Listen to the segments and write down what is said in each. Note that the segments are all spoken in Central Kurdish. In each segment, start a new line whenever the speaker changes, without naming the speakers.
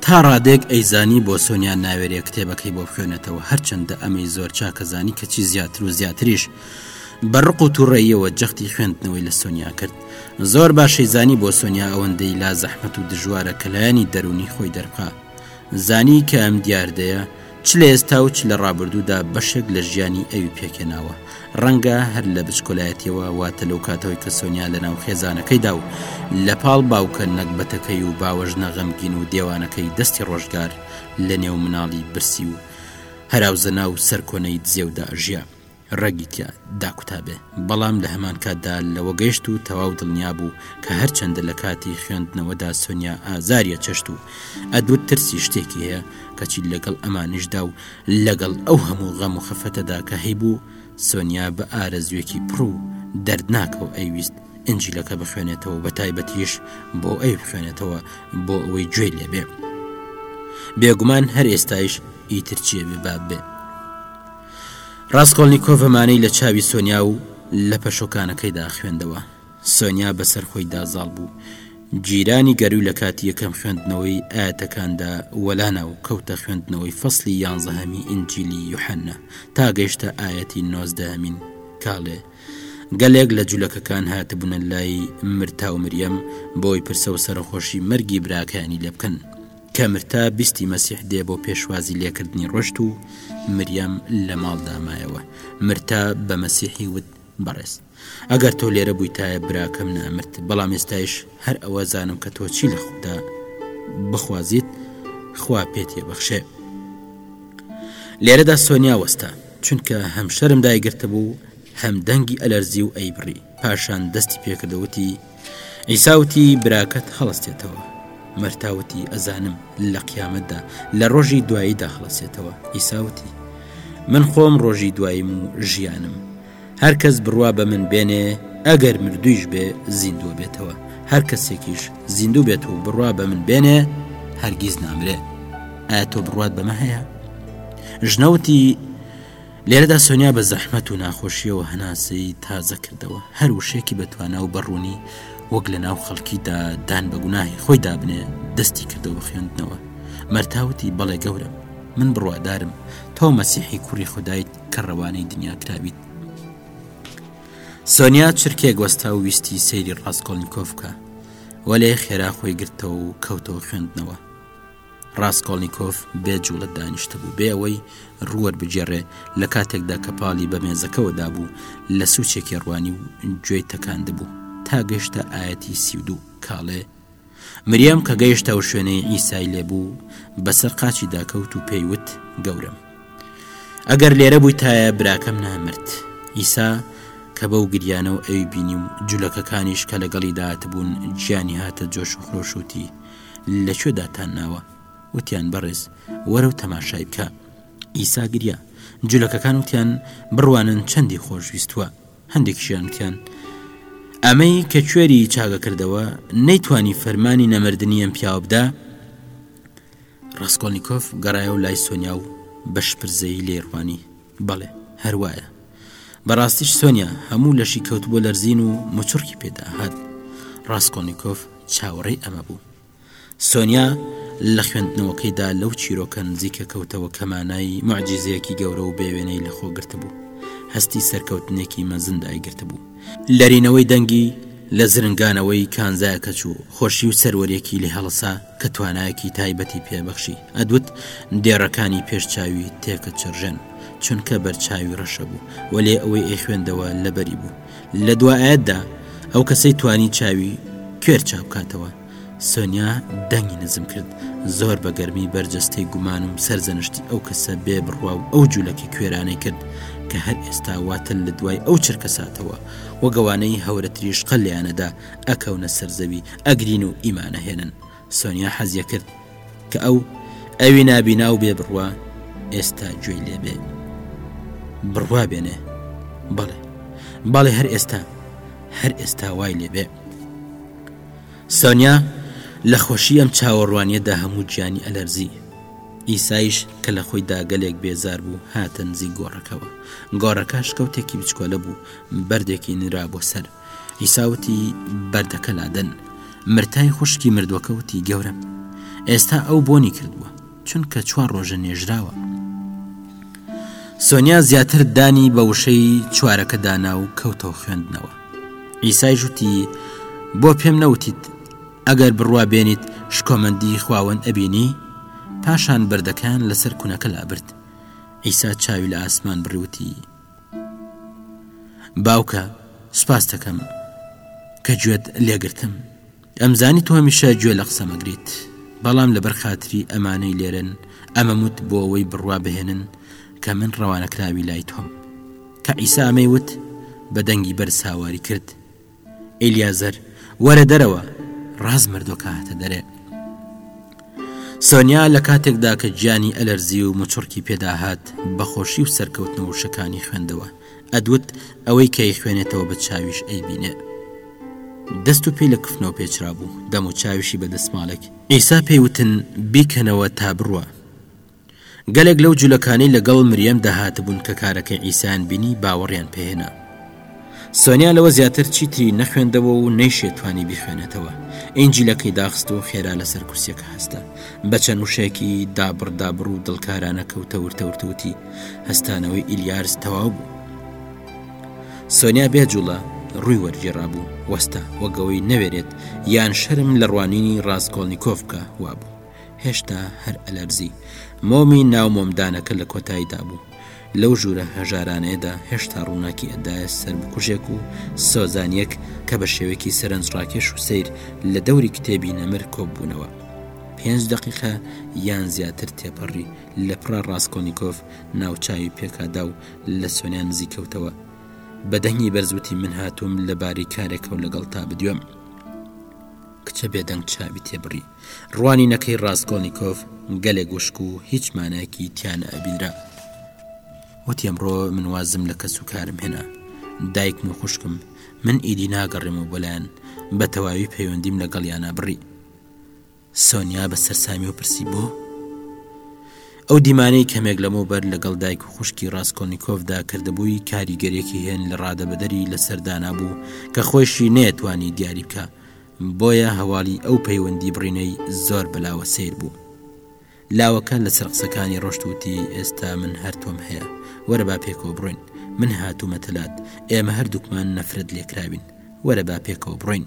تا ڕادەیەک ئەیزانی بۆ سۆنیا ناوێرێ کتێبەکەی بۆ بخوێنێتەوە، هەرچەندە ئەمەی زۆر چاک ئەزانی کەچی زیاتر و زیاتریش بە ڕق و توڕەییەوە جەختی خوێندنەوەی لە سۆنیا کرد. زۆر باش ئەیزانی بۆ سۆنیا ئەوەندەی لا زەحمەت و دژوارە کە لایەنی دەروونی خۆی دەربخا. زانی کە ئەم دیاردەیە، چ لە ئێستا و چ لە ڕابردوودا بەشێک لە ژیانی ئەوی پێکێناوە ڕەنگە هەر لە بچکۆلایەتیەوە واتە لەو کاتەوەی کە سۆنیا لە ناو خێزانەکەیدا و لە پاڵ باوکە نەگبەتەکەی و باوەژنە غەمگین و دێوانەکەی دەستی ڕۆژگار لە نێو مناڵی برسی و هەراوزەنا و سەرکۆنەی دزێودا ژیا ڕەگی تیا داکوتابێ، بەڵام لە هەمان کاتدا لەوە گەشت و تەواو دڵنیا بوو کە هەرچەندە لە کاتی خوێندنەوەدا سۆنیا ئازاریە چەشت و ئەدوت ترسی شتێکی هەیە کەچی لەگەڵ ئەمانیشدا و لەگەڵ ئەو هەموو غەم و خەفەتەدا کە هەیبوو سۆنیا بە ئارەزوێکی پڕ و دەردناکەوە ئەیویست ئنجیلەکە بخوێنێتەوە بە تایبەتیش بۆ ئەوی بخوێنێتەوە بۆ ئەوەی گوێی لێبێ بێگومان هەر ئێستایش ئیتر چیە بێ باب بێ. ڕاستکۆلنیکۆڤ مانەی لە چاوی سۆنیا و لە پەشۆکانەکەیدا خوێندەوە سۆنیا بەسەر خۆیدا زاڵ بوو جیرانی گەروی لە کاتی یەکەم خوێندنەوەی ئاەتەکاندا وەلانا و کەوتە خوێندنەوەی فەصلی یانزەهەمی ئینجیلی یوحەنە تا گەشتە ئاەتی نۆزدەمین کاڵێ گەلێک لە جولەکەکان هاتبوونە لای مرتا و مریەم بۆی پرسە و سەرخۆشی مەرگی براکانی لێ بکەن کە مرتا بیستی مەسیح دێ بۆ پێشوازی لێکردنی ڕۆشت و مریەم لە ماڵ دامایەوە مرتا بە مەسیحی وت بەڕێز ئەگەر تۆ لێرە بوویتایە براکەم نامرد بەڵام ئێستایش هەر ئەوە زانم کە تۆ چی لە خوددا بخوازیت خوا پێتێ بەخشێ لێرەدا سۆنیا وەستا چونکە هەم شەرم دایگرتە بوو هەم دەنگی ئەلەرزی و ئەیبڕی پاشان دەستی پێکردەوتی عیسا وتی براکەت هەڵستێتەوە مەرتا وتی ئەزانم لە قیامەتدا لە ڕۆژی دوایی داخڵەسێتەوە عیسا وتی من خۆم ڕۆژی دواییم و ژیانم هەر کەس بڕوا بە من بێنێ ئەگەر مردویش بێ زیندوە بێتەوە هەر کەسێکیش زیندوو بێت و بڕوا بە من بێنێ هەرگیز نامرێ ئایا تۆ بڕوات بەمە هەیە ژنەوتی لێرەدا سۆنیا بە زەحمەت و ناخۆشیەوە هەناسەی تازە کردەوە هەر وشێکی بە توانا و بەڕوونی وەک لە ناو خەڵکیدا دان بە گوناهی خۆی دابنێ دەستی کردەوە خوێندنەوە مەرتاوتی بەڵێ گەورم من بڕوادارم تۆ مەسیحی کوڕی خدایت کە ڕەوانەی دنیا کراویت سۆنیا چرکێک وەستا و ویستی سەیری ڕاستکۆلنکۆفکە وەلێ خێرا خۆی گرتەوە و کەوتەوە خوێندنەوە ڕاسکۆڵنیکۆف بێ جوڵە دانیشتبوو بێ ئەوەی ڕووەر بگێڕێ لە کاتێکدا کە پاڵی بە مێزەکەوە دابوو لە سوچێکی ڕوانی و گوێی تەکاندبوو تا گەشتە ئاەتی سیودو کاڵێ مریەم کە گەیشتە و شوێنەی ئیسای لێبوو بەسەر قاچی داکەوت و پێیوت گەورم ئەگەر لێرە بوویتایە براکەم نامرد ئیسا کە بەو گریانە و ئەوی بینی و جولەکەکانیش کە لەگەڵی داهاتبوون گیانی هاتە جۆش و خرۆشوتی لە کوێ داتان ناوە؟ وتیان، بەڕێز، وەرە و تەماشای بکە. عیسا گریا. جولەکەکان وتیان، بڕوانن چەندی خۆشویستووە. هەندێکیشیان وتیان، ئەمەی کە کوێری چاگە کردەوە، نەیتوانی فەرمانی نەمردنی ئەم پیاوە بدا؟ ڕاسکۆلنیکۆف گەڕایەوە لای سۆنیا و بە شپرزەیی لێی ڕوانی. بەڵێ هەروایە بەڕاستیش سۆنیا هەموو لەشی کەوت بۆ لەرزین و مچڕکی پێدا هات ڕاستکۆنییکۆف چاوەڕێی ئەمە بوو سۆنیا لە خوێندنەوەکەیدا لەو چیرۆکە نزیکە کەوتەوە کەمانایی معجززەیەکی گەورە و بێوێنەی لە خۆگررت بوو هەستی سەرکەوتنێکی مەزندای گرت بوو لەرینەوەی دەنگی لە زرنگانەوەی کانزایەکە چوو خۆشی و سەروەرێکی لێ هەڵسا کە توانایەکی تایبەتی پێبەخشی ئەدوت دێڕەکانی پێش چاوی تێکە چرژێن چونکە بەرچاوی ڕەشە بوو وەلێ ئەوەی ئەی خوێندەوە لەبەری بوو لە دوایەتدا ئەو کەسەی توانی چاوی کوێر چاوکاتەوە سۆنیا دەنگی نزم کرد زۆر بە گەرمی بەرجەستەی گومان و سەرزەنشتی ئەو کەسە بێ بڕوا و ئەو جوولەکە کوێرانەی کرد کە هەر ئێستا واتە لە دوای ئەو چرکە ساتەوە وەگەوانەی هەورە تریشقە لیانەدا ئەکەونە سەرزەوی ئەگرین و ئیمانە هێنن سۆنیا حەزیەکرد کە ئەو ئەوی نابینا و بێ بڕوا ئێستا گوێی لێ بێ بڕوا بێنێ بەڵێ بەڵێ هەر ئێستا هەر ئێستا وای لێ بێ سۆنیا لە خۆشی ئەم چاوەڕوانیەدا هەموو گیانی ئەلەرزی ئیسایش کە لە خۆی داگەلێک بێزار بوو هاتەنزی گۆڕەکەەوە گۆڕەکە شکەوتێکی بچکۆلە بوو بەردێکی نرا بۆ سەر عیسا وتی بەردەکە لادەن مرتای خوشکی مردووەکە وتی گەورم ئێستا ئەو بۆنی کردووە چونکە چوار ڕۆژە نێژراوە سۆنیا زیاتر دانی بە وشەی چوارەکە دانا و کەوتەوە خوێندنەوە ئیسای ژوتی بۆ پێم نەوتیت ئەگەر بڕوا بێنیت شکۆمەندی خواوەند ئەبینی پاشان بەردەکان لەسەر کونەکە لابرد ئیسا چاوی لە ئاسمان بڕیوتی باوکە سوپاستەکەم کە گوێت لێگرتم ئەمزانی تۆ هەمیشە گوێ لە قسەمەگریت بەڵام لەبەر خاتری ئەمانەی لێرن ئەمەموت بۆ ئەوەی بڕوا بهێنن کە من ڕەوانەکراوی لای تۆم کە ئیسامەی وت بە دەنگی بەرز هاواری کرد ئیلیازەر، وەرە دەرەوە. ڕاست مردووە کە هاتە دەرێ. سۆنیا لە کاتێکدا کە گیانی ئەلەرزی و مچڕکی پێدا هات، بە خۆشی و سەرکەوتنەوە وشەکانی خوێندەوە. ئەدوت، ئەوەی کە ئەیخوێنێتەوە بە چاویش ئەیبینێ. دەست و پێی لە کفنەوە پێچرابوو، دەم و چاویشی بە دەسماڵێک. ئیسا پێی وتن، بیکەنەوە تا بڕوا. گەلێک لەو جولەکانەی لەگەڵ مریەم داهاتبوون کە کارەکەی عیسایان بینی باوەڕیان پێهێنا. سۆنیا لەوە زیاتر چیتری نەخوێندەوە و نەیشێ توانی بیخوێنێتەوە. ئینجیلەکەی داخست و خێرا لەسەر کورسیەکە هەستا. بە چەند وشەیەکی دابڕ دابڕ و دڵکارانە کەوتە ورتە ورت وتی، هەستانەوەی ئیلیارس تەواو بوو. سۆنیا بێ جوڵە ڕووی وەرگێڕابوو، وەستا، وەک ئەوەی نەوێرێت یان شەرم لە ڕوانینی ڕاسکۆڵنیکۆف بکا، وابوو. هێشتا هەر ئەلەرزی. مۆمی ناو مۆمدانەکە لە کۆتاییدا بوو. لەو ژوورە هەژارانەیەدا هێشتا ڕووناکی ئەدایە سەر بکوژێک و سۆزانییەک کە بە شێوەیەکی سەرنجڕاکێش و سەیر لە دەوری کتێبی نەمر کۆببوونەوە. پێنج دەقیقە یان زیاتر تێپەڕی، لە پڕا ڕاسکۆنیکۆف ناوچاوی پێکادا و لە سۆنیا نزیک کەوتەوە. بە دەنگی بەرز وتی من هاتووم لەباری کارێکەوە لەگەڵتا بدوێم. کچە بێدەنگ چاوی تێبڕی. ڕوانینەکەی ڕاسکۆلنیکۆف گەلێک وشک و هیچ مانایەکی تیا نەئەبینرا. وتی ئەمڕۆ من وازم لە کەس و کارم هێنا. دایکم و خوشکم من ئیدی ناگەڕێمەوە بۆلایەن بە تەواوی پەیوەندیم لەگەڵیانا بڕی. سۆنیا بە سەرسامیەوە پرسی بۆ؟ ئەو دیمانەی کەمێک لەمەو بەر لەگەڵ دایک و خوشکی ڕاستکۆنییکۆفدا کردبووی کاریگەرێکی هێن لە ڕادەبەدەری لەسەر دانابوو کە خۆیشی نەیەتوانی دیاری بکە بۆیە هەواڵی ئەو پەیوەندی بڕینەی زۆر بە لاوە سەیر بوو. لاوەکە لە سەر قسەکانی ڕۆشت وتی ئێستا من هەر تۆم هەیە، وەرە با پێکەوە بڕۆین، من هاتوومەتە لات، ئێمە هەردووکمان نەفرەت لێکراوین، وەرە با پێکەوە بڕۆین.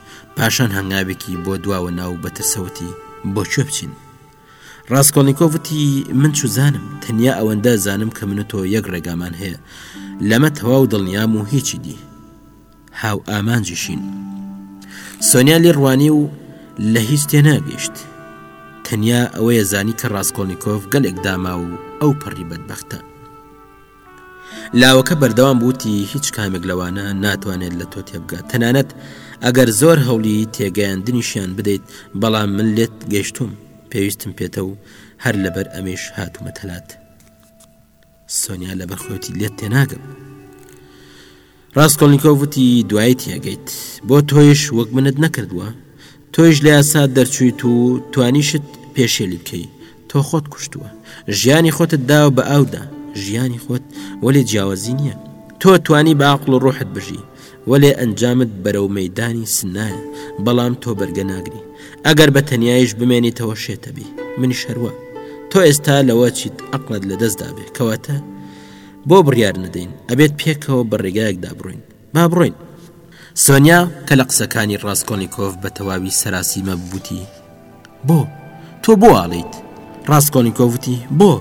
پاشان هەنگاوێکی بۆ دواوە ناو بەترسەوتی بۆ کوێ بچین ڕاستکۆڵنییکۆڤتی من چوزانم تەنیا ئەوەندە زانم کە منە تۆ یەک ڕێگامان هەیە لەمە تەواو دڵنیام و هیچی دی هاو ئامانجیشین سۆنیا لێ ڕوانی و لە هیچ تێناگەیشت تەنیا ئەوەیە زانی کە ڕاستکۆلنییکۆف گەلێک داما و ئەو پەڕی بەدبختە لاوەکە بەردەوام وتی هیچ کامێک لەوانە ناتوانێت لە تۆ تێبگات تەنانەت ئەگەر زۆر هەوڵی تێگەیاندنیشیان بدەیت بەڵام من لێت گەیشتووم پێویستم پێتە و هەر لەبەر ئەمیش هاتوومەتەلات سۆنیا لەبەرخۆتی لێت تێناگەم. ڕاسکۆلنیکۆف وتی، دوایی تێگەیت. بۆ تۆیش وەک منت نەکردووە؟ تۆیش لە یاسات دەرچوویت و توانیشت پێشێلی بکەی. تۆ خۆت کوشتووە. ژیانی خۆتت داوە بە ئاودا. ژیانی خۆت، وەلێ جیاوازی نییە. تۆ توانی بە عەقڵ و ڕوحت بژی. وەلێ ئەنجامت بەرەو مەیدانی سنایە. بەڵام تۆ بەرگە ناگری. ئەگەر بە تەنیایش بمێنیتەوە شێتەبی. منیش هەروا. تۆ ئێستا لەوە چیت عەقڵت لە دەستدابێ. کەواتە. بۆ بڕیار نەدەین ئەبێت پێکەوە بە ڕێگایەکدا بڕۆین با بڕۆین. سۆنیا کە لە قسەکانی ڕاستکۆنیکۆف بە تەواوی سەراسیمە بووتی بۆ تۆ بۆ ئاڵیت ڕاستکۆنیکۆڤتی بۆ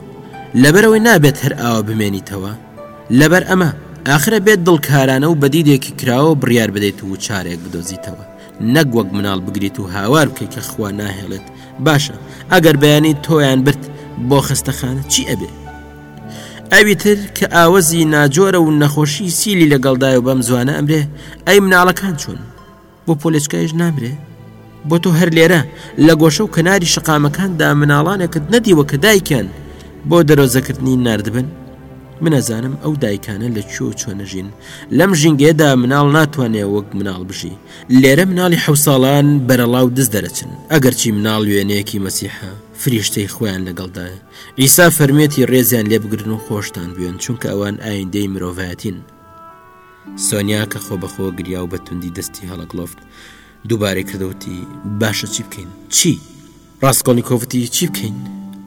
لەبەرەوەی نابێت هەر ئاوە بمێنیتەوە لەبەر ئەمە ئاخرە بێت دڵکارانە و بەدیدێکی کراوە بڕیار بدەیت و چارێک بدۆزیتەوە نەک وەک مناڵ بگریت و هاوار بکەیت کە خوا ناهێڵێت باشە ئەگەر بەیانی تۆیان برد بۆ خستەخانە چی ئەبێ ئەوی تر کە ئاوەزی ناجۆرە و نەخۆشی سیلی لەگەڵدایە و بەم زوانە ئەمرێ ئەی مناڵەکان چۆن بۆ پۆلێچکایش نامرێ بۆ تۆ هەر لێرە لە گۆشە و کەناری شقامەکاندا مناڵانێکت نەدیوە کە دایکیان بۆ دەرۆزەکردنی نردبن منەزانم ئەو دایکانە لە چۆ چۆ نەژین لەم ژینگەیەدا مناڵ ناتوانێ وەک مناڵ بژی لێرە مناڵی حە ساڵان بەرەڵا و دز دەرەچن ئەگەرچی مناڵ وێنەیەکی مەسیحە فریشتەی خۆیان لەگەڵدایە عیسا فەرموێتی ڕێزیان لێ بگرن و خۆشتان بوێن چونکە ئەوان ئایندەی مرۆڤایەتین سۆنیا کە خۆ بەخۆ گریا و بەتوندی دەستی هەڵەگلۆفت دووبارەی کردوتی باشە چی بکەین چی ڕاستکۆڵنی کۆفتی چی بکەین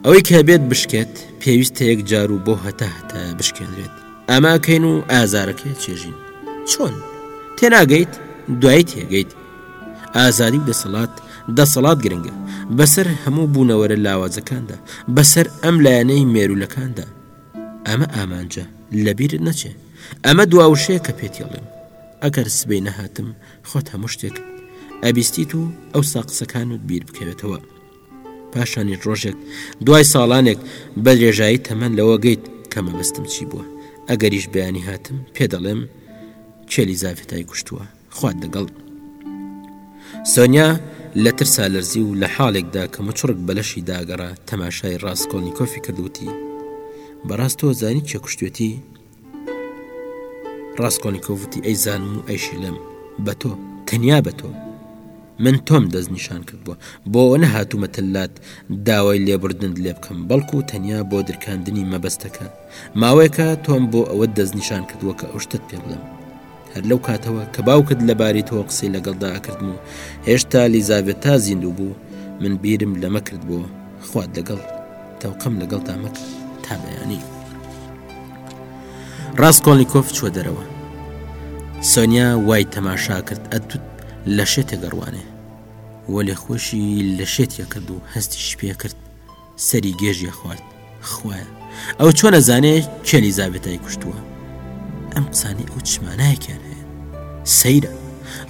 ئەوەی کە بێت بشکێت پێویستە یەک جار و بۆ هەتا هەتا بشکێنرێت ئاماکەین و ئازارەکەی چێژین چۆن تێناگەیت دوایی تێگەیت ئازادی و دەسەڵات دەسەڵات گرنگە بەسەر هەموو بوونەوەرە لاوازەکاندا بەسەر ئەم لایەنەی مێرولەکاندا ئەمە ئامانجە لەبیرت نەچێ ئەمە دواوشەیە کە پێتیڵێن ئەگەر سبەی نەهاتم خۆت هەموو شتێک ئەبیستیت و ئەو ساقسەکان و بیر بکەوێتەوە پاشانی ڕۆژێک دوای ساڵانێک بە درێژایی تەمەەن لەوە گەیت کە مەبەستم چی بووە ئەگەریش بەیانی هاتم پێ دەڵێم چێلی زافتای کوشتووە خوات لەگەڵ. سۆنیا لە ترسا لەرزی و لە حاڵێکدا کە مچڕک بە لەشی داگەڕا تەماشای ڕاستکۆلنیکۆفی کرد وتی، بەڕاست تۆ زانی کێ کوشتێتی؟ ڕاستکۆلنیکۆڤتی ئەی زانم و ئەیشی لەم بە تۆ تەنیا بە تۆ من تۆم دەست نیشان کردووە بۆ ئەوە نەهاتوومەتە لات داوای لێبوردنت لێ بکەم بەڵکو تەنیا بۆ درکاندنی مەبەستەکە ماوەیەکە تۆم بۆ ئەوە دەستنیشان کردووە کە ئەو شتت پێ بڵم هەر لەو کاتەوە کە باوکت لەباری تۆ قسەی لەگەڵدا ئەکردم و هێشتا لیزاابێت تا زیندوو بوو من بیرم لەمە کرد بۆ خوات لەگەڵ تەوقم لەگەڵ تامەک تا بەیانی ڕاستکۆلنییکۆف چوە دەرەوە سۆنیا وای تەماشا کرد ئەتوت لە شێتێک گەڕوانێ وەلێ خۆشی لە شێتە کرد و هەستیش پێ کرد سەری گێژی خوارد خوایە ئەو چۆن ئەزانێ کێ لیزابێتای کوشتووە ئەم قسانی ئەو چمانایەکیان هەیە سەیرە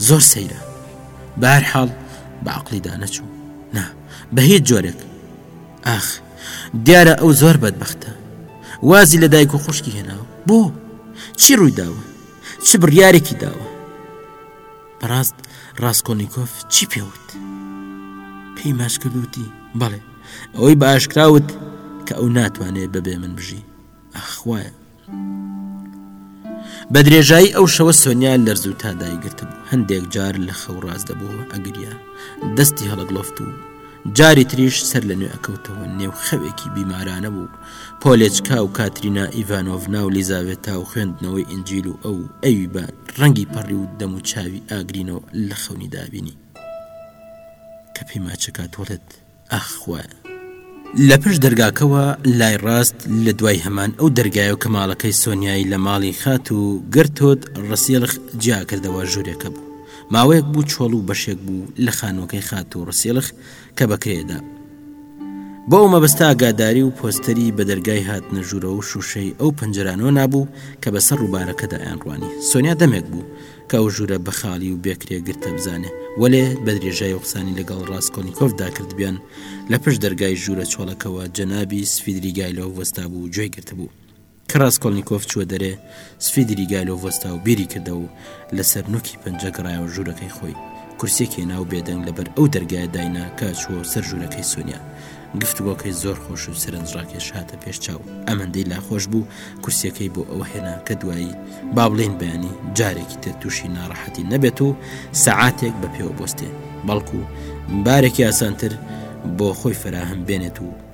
زۆر سەیرە بار حاڵ بە عقلیدا نەچوو نا بە هیچ جۆرێک ئاخ دیارە ئەو زۆر بەدبختە وازی لە دایک و خوشکی هێناوە بۆ چی ڕووی داوە چ بڕیارێکی داوە بەڕاست ڕاستکۆنیکۆف چی پێوت؟ پێی ماچ کرد وتی بەڵێ ئەوەی بە ئاشکراوت کە ئەو ناتوانێت بەبێ من بژی ئەخوایە بە درێژایی ئەو شەوە سۆنیا لەرزوو تا دایگرت بوو هەندێک جار لە خەو ڕاست دەبوو ئەگریا دەستی هەڵگلۆفت و جاری تریش سەر لە نوێ ئەکەوتەوە نێو خەوێکی بیمارانە بوو پۆلێچکا و کاترینا ئیڤانۆڤنا و لیزاڤێتا و خوێندنەوەی ئینجیل و ئەو ئەوی بە ڕەنگی پەڕی و دەم و چاوی ئاگرینەوە لە خەونی دابینی کە پێی ماچەکات وڵێت ئاخ خوایە لە پشت دەرگاکەوە لای ڕاست لە دوای هەمان ئەو دەرگای و کە ماڵەکەی سۆنیایی لە ماڵی خات و گرتۆت ڕسیێلخ جیاکردەوە ژوورێکە بوو ماوەیەک بوو چۆڵ و بەشێک بوو لە خانووەکەی خات و ڕسیێلخ کە بە کرێ دا. بۆ ئەو مەبەستە ئاگاداری و پۆستەری بە دەرگای هاتنە ژوورەوە و شووشەی ئەو پەنجەرانەوە نابوو کە بەسەر ڕووبارەکەدا ئەیانڕوانی. سۆنیا دەمێک بوو کە ئەو ژوورە بە خاڵی و بێ کرێ گرتە بزانێ، وەلێ بە درێژای و قسانی لەگەڵ ڕاسکۆلنیکۆفدا کردبیان، لە پشت دەرگای ژوورە چۆڵەکەوە جەنابی سڤیدریگایلۆڤ وەستابوو و گوێی گرتبوو. کە ڕاسکۆڵنیکۆف چووە دەرێ، سفیدریگایلۆڤ وەستا و بیری کردەوە و لەسەر نووکی پەنجە گەڕایەوە ژوورەکەی خۆی. کورسییەک هێنا و بێدەنگ لەبەر ئەو دەرگایە داینا کە ئەچووەوە سەر ژوورەکەی سۆنیا. گفتوگۆکەی زۆر خۆش و سەرنجڕاکێش هاتە پێش چاو. ئەمەندەی لاخۆش بوو، کورسییەکەی بۆ ئەوە هێنا کە دوایی، با بڵێین بەیانی، جارێکی تر تووشی ناڕەحەتی نەبێت و سەعاتێک بە پێوە بوەستێ، بەڵکوو بارێکی ئاسانتر بۆ خۆی فەراهەم بێنێت و،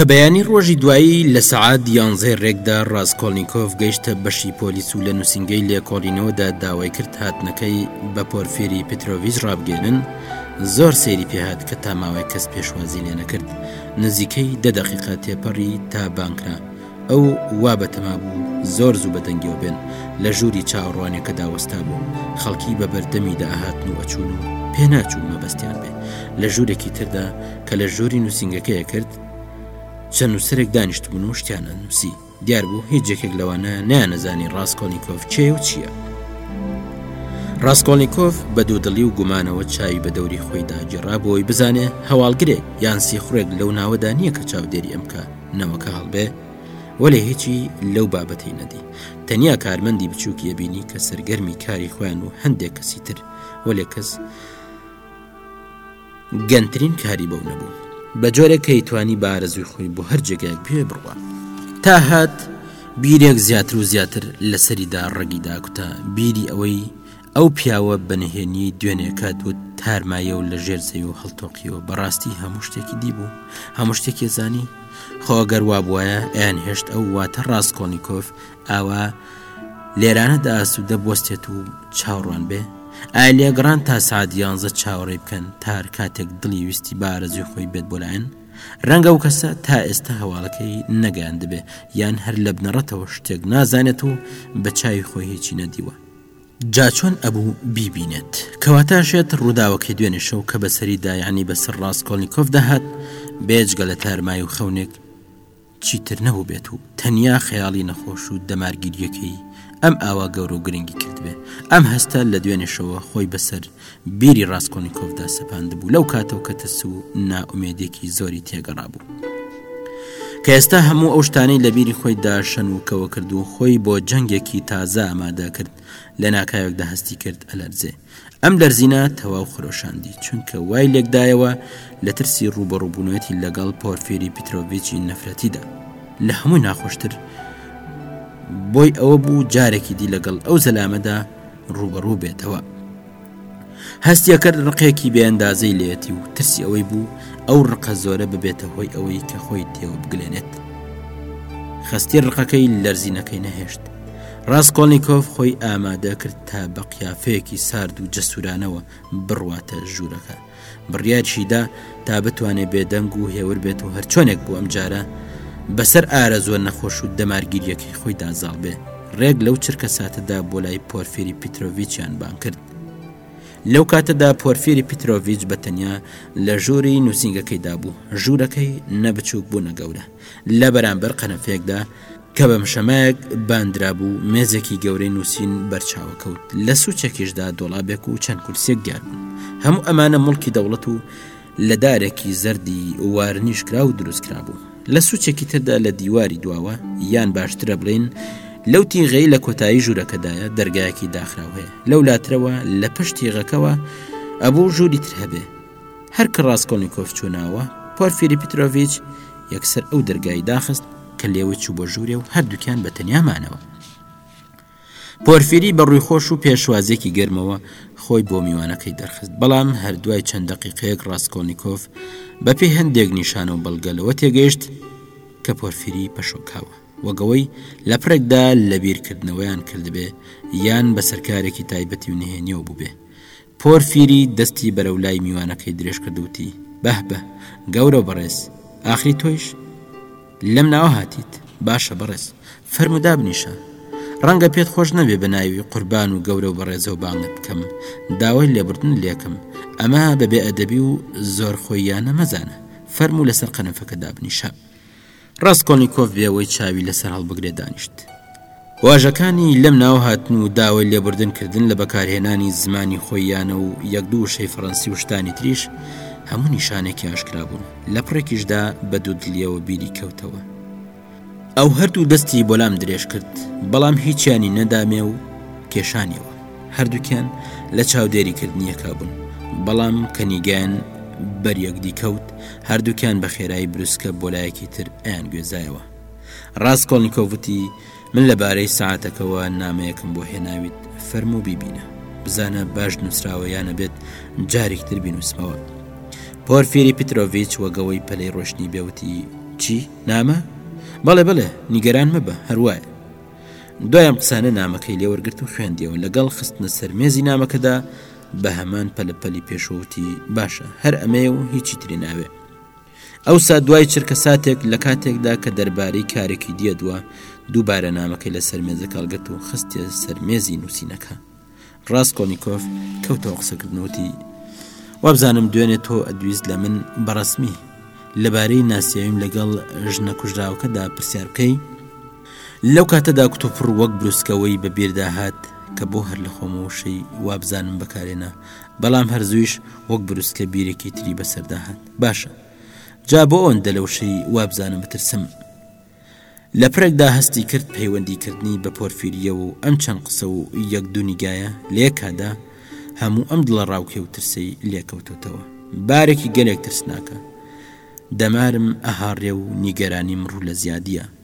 کە بەیانی ڕۆژی دوایی لە سەعات یانزەی ڕێکدا ڕاستکۆلنییکۆف گەیشتە بەشی پۆلیس و لە نووسنگەی لێکۆڵینەوەدا داوای کرد هاتنەکەی بە پۆرفێری پترۆڤچ ڕابگەێنن زۆر سەیری پێهات کە تا ماوەی کەس پێشوازی لێ نەکرد نزیکەی دە دەقیقا تێپەڕی تا بانکرا ئەو وا بەتەما بوو زۆر زوو بە دەنگی ئۆبێن لە ژووری چاوەڕوانیەکەدا وەستابوو، خەڵکی بە بەردەمیدا ئەهاتن و ئەچوون و پێ ناچوو مەبەستیان بێ لە ژوورێکی تردا کە لە ژووری نووسینگەکەی ئەکرد، چەند نووسەرێک دانیشتبوون و شتیان ئەنووسی، دیار بوو هیچ یەکێک لەوانە نەیانەزانی ڕاستکۆلنیکۆف کێیە و چییە. ڕاستکۆلنیکۆف بە دوودڵی و گومانەوە چاوی بە دەوری خۆیدا گێڕا بۆی بزانێ هەواڵگرێک یان سیخوڕێک لەو ناوەدا نییە کە چاودێری ئەم بکا، نەوەکە هەڵبێ وەلێ هیچی لەو بابەتی نەدی تەنیا کارمەندی بچووکی ئەبینی کە سەرگەرمی کاری خۆیان و هەندێک کەسی تر وەلێ کەس گەنترین کاری بەو نەبوو بە جۆرێک کەی توانی بارەزوی خۆی بۆ هەر جێگایەک پێ بڕوە تا هات بیرێک زیاتر و زیاتر لەسەریدا ڕەگیدا کوتا بیری ئەوەی ئەو پیاوە بە نهێنی دوێنێ کات بوو تارمایە و لە ژێر زەوی و هەڵتۆقیەوە بەڕاستی هەموو شتێکی دی بوو هەموو شتێکی زانی خۆگەر وابواە ئەیان هێشت ئەو واتە ڕاستکۆنییکۆف ئاوا لێرانە داسوودە بستێت و چاوڕوان بێ ئای لێگەڕان تا سادیانزە چاوەڕێ بکەن تار کاتێک دڵی ویستی بارەزوی خۆی بێت بۆ لایەن ڕەنگە و کەسە تا ئێستا هەواڵەکەی نەگەیاندبێ یان هەر لە بنەڕەتەوە شتێک نازانێت و بە چاوی خۆی هیچی نەدیوە جا چۆن ئەبوو بیبینێت؟ کەواتە شێت ڕووداوەکەی دوێنێ شەو کە بەسەریدا یانی بەسەر ڕاسکۆلنیکۆفدا هات، بێجگە لە تارمای و خەونێک چیتر نەبووبێت و تەنیا خەیاڵی نەخۆش و دەمارگیرییەکەی ئەم ئاوا گەورە و گرنگی کردبێ. ئەم هەستە لە دوێنێ شەوە خۆی بەسەر. بیری ڕاستکۆنیکۆڤ داسەپاندبوو لەو کاتەوە کە ترس و نائومێدێکی زۆری تێگەڕابوو کە ئێستا هەموو ئەو شتانەی لە بیری خۆی داشەن و کەوە کرد و خۆی بۆ جەنگێکی تازە ئامادە کرد لە ناکاوێکدا هەستی کرد ئەلەرزێ ئەم دەرزینە تەواو خرۆشاندی چونکە وای لێکدایەوە لە ترسی ڕوبەڕوبوونەتی لەگەڵ پۆرفێری پیتۆڤچی نەفرەتیدا لە هەمووی ناخۆشتر بۆی ئەوە بوو جارێکی دی لەگەڵ ئەو زەلامەدا ڕووبەڕوو بێتەوە هەستیە کرد ڕقێکی بێندازەی لێتی و ترسی ئەوەی بوو ئەو ڕقە زۆرە ببێتە هۆی ئەوەی کە خۆی تێوە بگلێنێت خستی ڕقەکەی لەرزینەکەی نەهێشت ڕاستکۆلنییکۆف خۆی ئامادە کرد تا بە قیافەیەکی سارد و جەسورانەوە بڕواتە ژوورەکە بڕیاریشی دا تا بتوانێ بێدەنگ و هێور بێت و هەرچۆنێک بوو ئەمجارە بەسەر ئارەزووە نەخۆش و دەمارگیریەکەی خۆیدا زاڵ بێ ڕێک لەو چرکە ساتەدا بۆ لای پۆرفێری پیتۆڤچیان بان کرد لەو کاتەدا پۆرفێری پیتۆڤچ بە تەنیا لە ژووری نووسنگەکەیدا بوو ژوورەکەی نەبچووک بوو نەگەورە لە بەرامبەر قەنەفێکدا کە بە مشەمایەک باندرابوو مێزێکی گەورەی نووسین بەرچاوە کەوت لە سوچەکیشدا دۆڵابێک و چەند کورسێک دیار بوون هەموو ئەمانە مڵکی دەوڵەت و لە دارێکی زەردی وارنیش کرا و دروست کرا بوو لە سوچێکی تردا لە دیواری دواوە یان باشترە بڵین لەو تیغەی لە کۆتایی ژوورەکەدایە دەرگایەکی داخراوەیە لەو لاترەوە لە پشت تیغەکەەوە ئەبوو ژووری تر هەبێ هەر کە ڕاسکۆلنیکۆف چوو ناوە، پۆرفیری پیترۆڤیچ یەکسەر ئەو دەرگای داخست کە لێوە چوو بۆ ژوورێ و هەردووکیان بە تەنیا مانەوە. پۆرفیری بە ڕووی خۆش و پێشوازێکی گەرمەوە خۆی بۆ میوانەکەی دەرخست بەڵام هەردوای چەند دەقیقەیەک ڕاستکۆلنییکۆف بەپێ هەندێک نیشان و بەڵگە لەوە تێگەیشت کە پۆرفیری پەشۆکاوە وەگەوەی لە پرێکدا لە بیرکردنەوەیان کردبێ یان بە سەرکارێکی تایبەتی و نهێنیەوە بووبێ پۆرفیری دەستی بەرەو لای میوانەکەی درێژ کرد و تی، بەه بەه، گەورە و بەڕێز، ئاخری تۆیش لەم ناوە هاتیت، باشە بەڕێز، فەرموو دابنیشە، ڕەنگە پێت خۆش نەبێ بە ناوی قوربان و گەورە و بەڕێزەوە بانگت بکەم، داوای لێبوردنت لێکەم، ئەمە بە بێئەدەبی و زۆر خۆییانە مەزانە، فەرموو لەسەر قەنەفەکە دابنیشە. ڕاسکۆلنیکۆف بێ ئەوەی چاوی لەسەر هەڵبگرێ دانیشت. واژەکانی لەم ناو هاتن و داوای لێبوردن کردن لە بەکارهێنانی زمانی خۆییانە و یەک دوو وشەی فەڕەنسی و شتانی تریش هەموو نیشانەکی ئاشکرا بوون. لە پڕێکیشدا بە دوودڵییەوە بیری کەوتەوە. ئەو هەردوو دەستی بۆ لام درێژ کرد، بەڵام هیچیانی نەدامێ و کێشانیەوە. هەردووکیان لە چاودێریکردنییەکا بوون، بەڵام کە نیگایان بەر یەکدی کەوت، هەردووکیان بە خێرایی بروسکە بۆ لایەکی تر ئەیان گوێزایەوە ڕاستکۆڵنییکۆڤوتی من لەبارەی سعاتەکەەوە نامەیەکم بۆ هێناویت فەرم و بیبینە بزانە باش نووسراوە یانە بێت جارێکتر بینوسمەوە پۆرفێری پیتۆڤچ وەگەوەی پەلەی ڕۆشنی بێوتی چی نامە بەڵێ بڵێ نیگەران مەبە هەروایە دوایەم قسانە نامەکەی لێوەرگرت و خوێندیەوە لەگەڵ خستنە سەرمێزی نامەکەدا بە هەمان پەلە پەلی پێشوەوتی باشە هەر ئەمەیە و هیچی تری ناوێ ئەوسا دوای چرکە ساتێک لە کاتێکدا کە دەربارەی کارێکی دیە دووە دووبارە نامەکەی لە سەرمێزە کاڵگەت و خستێ سەرمێزی نووسینەکە ڕاستکۆنییکۆف کەوتەوە قسەکردنوتی وابزانم دوێنێ تۆ ئەدویست لە من بەڕسمی لەبارەی ناسیاویم لەگەڵ ژنە کوژراوەکەدا پرسیار بکەی لەو کاتەدا کتوپڕ وەک بروسکەوەی بە بیردا هات کە بۆ هەر لە خۆمە وشەی وابزانم بەکارێنا، بەڵام هەر زوویش وەک بروسکە بیرێکی تری بەسەردا هات. باشە جا بۆ ئەوەندە لە وشەی وابزانم بترسم؟ لە پرێکدا هەستی کرد پەیوەندی کردنی بە پۆرفیریەوە و ئەم چەند قسە و یەک دوو نیگایە لە یەک کاتدا هەموو ئەم دڵە ڕاوکێ و ترسەی لێکەوتۆتەوە. بارێکی گەلێک ترسناکە. دەمارم ئەهاڕێ و نیگەرانیم ڕوو لە
زیادییە.